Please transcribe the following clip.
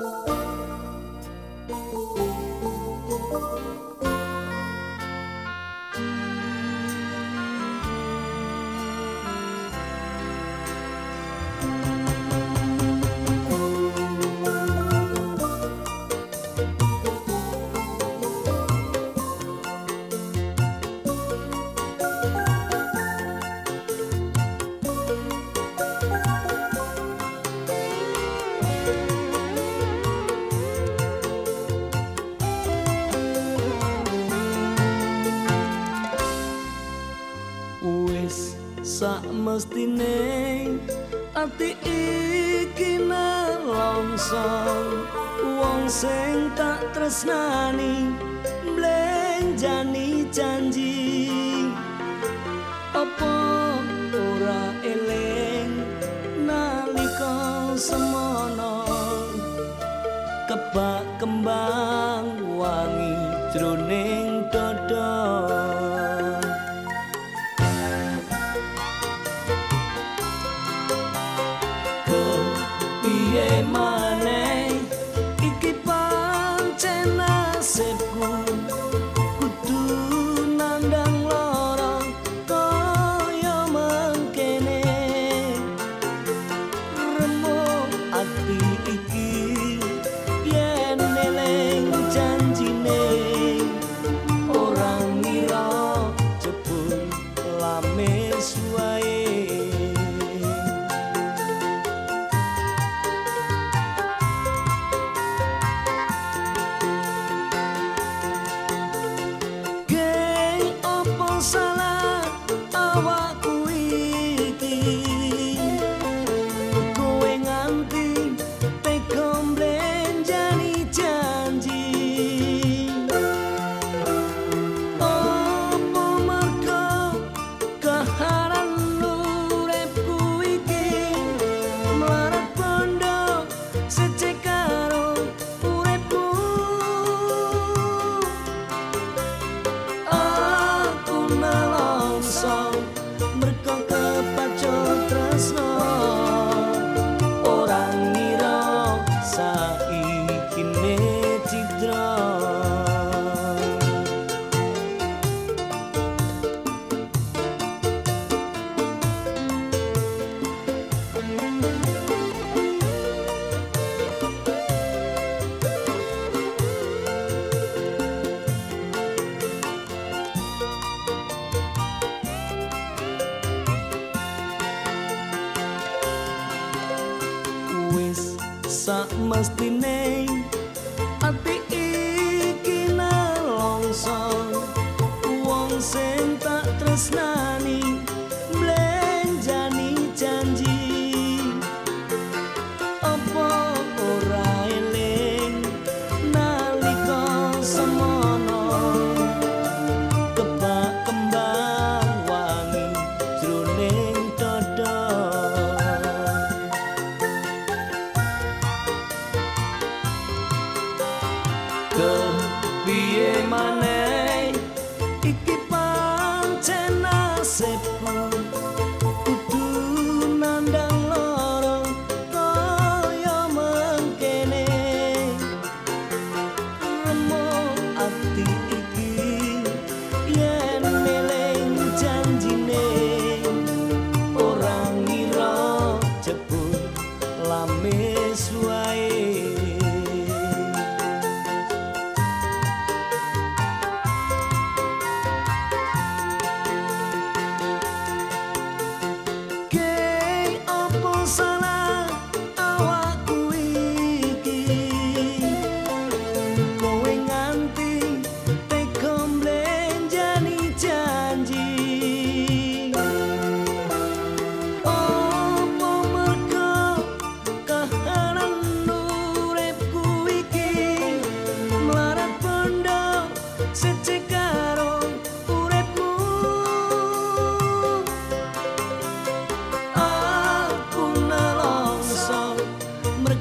Música sak mestine ati iki nalongsong wong sing tak tresnani mblenjani janji. Apa ora eling nalika semono? Kebak kembang wangi jroning sak mestine. Ati iki nalongso wong sing tak tresnani